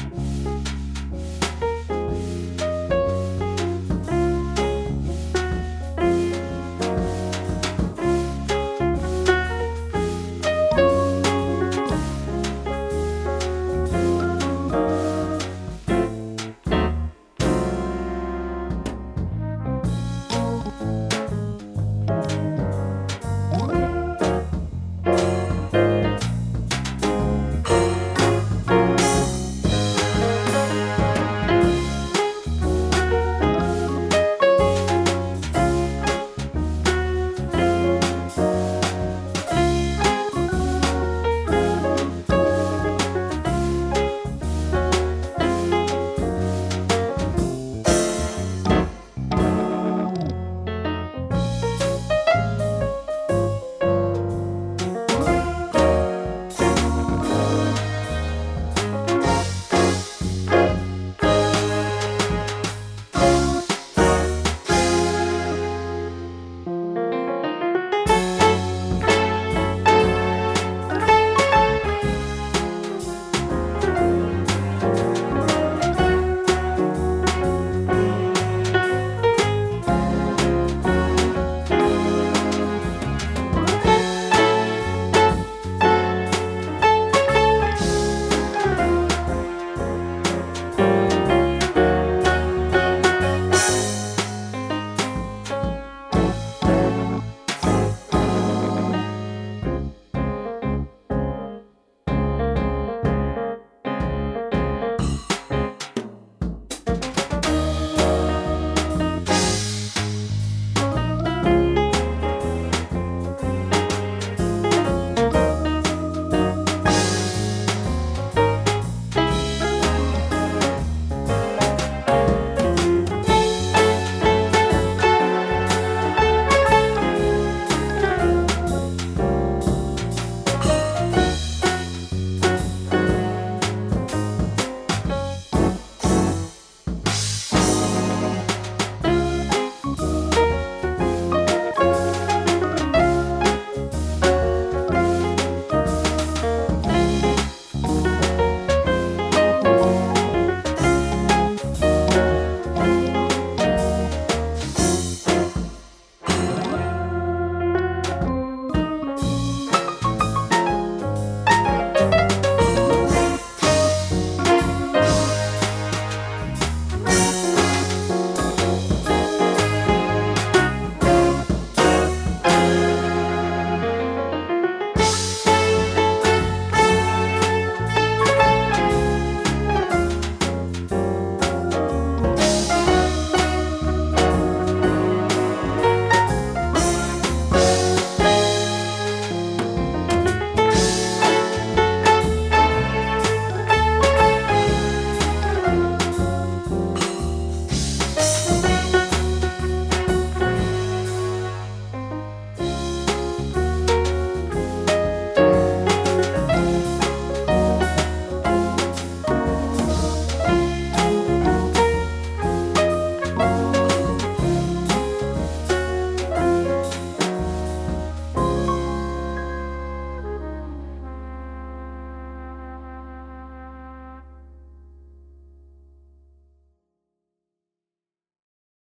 you